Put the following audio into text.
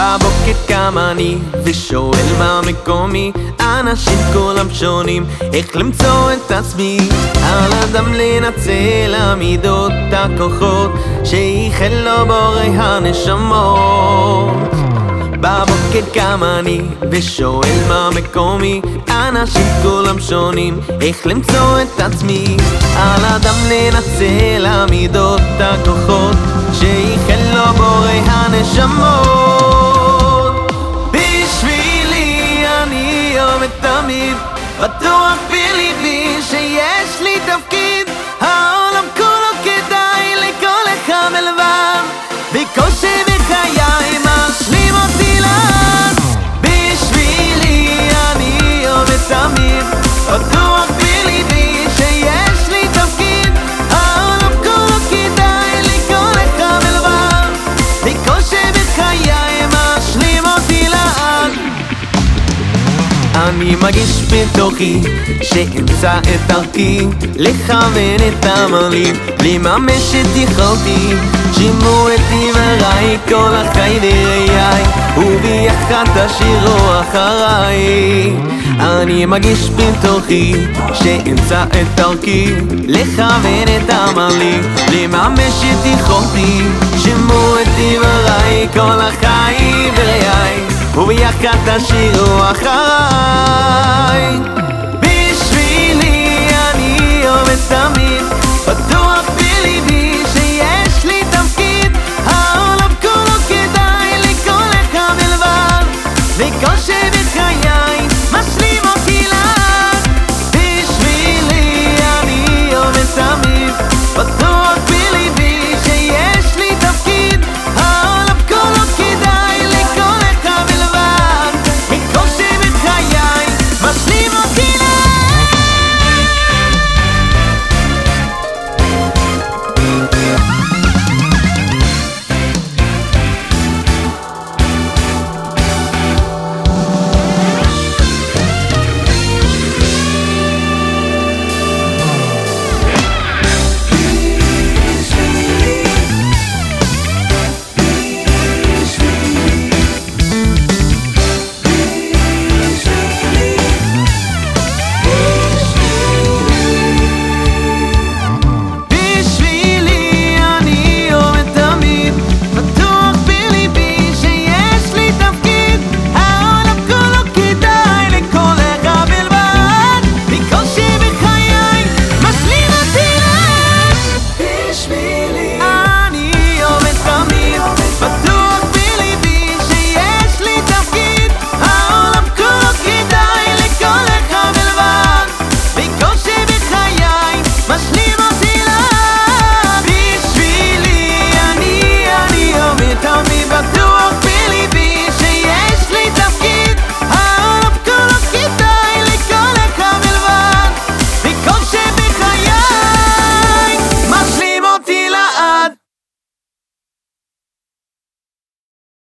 בבוקר קם אני ושואל מה מקומי? אנשים כולם שונים איך למצוא את עצמי? על אדם לנצל המידות הכוחות שייחל לו בורא הנשמות. בבוקר קם אני ושואל מה מקומי? אנשים כולם שונים איך למצוא את עצמי? על אדם לנצל המידות הכוחות יום ותמיד בטוח בליבי שיש לי תפקיד העולם כולו אני מרגיש בתוכי שאמצא את דרכי לכוון את עמלי לממש את יכולתי. שימו את דבריי כל החי וראיי וביחד תשאירו אחריי. אני מרגיש בתוכי שאמצא את דרכי לכוון את עמלי לממש את יכולתי. שימו את דבריי כל החי וביחד תשאירו אחריי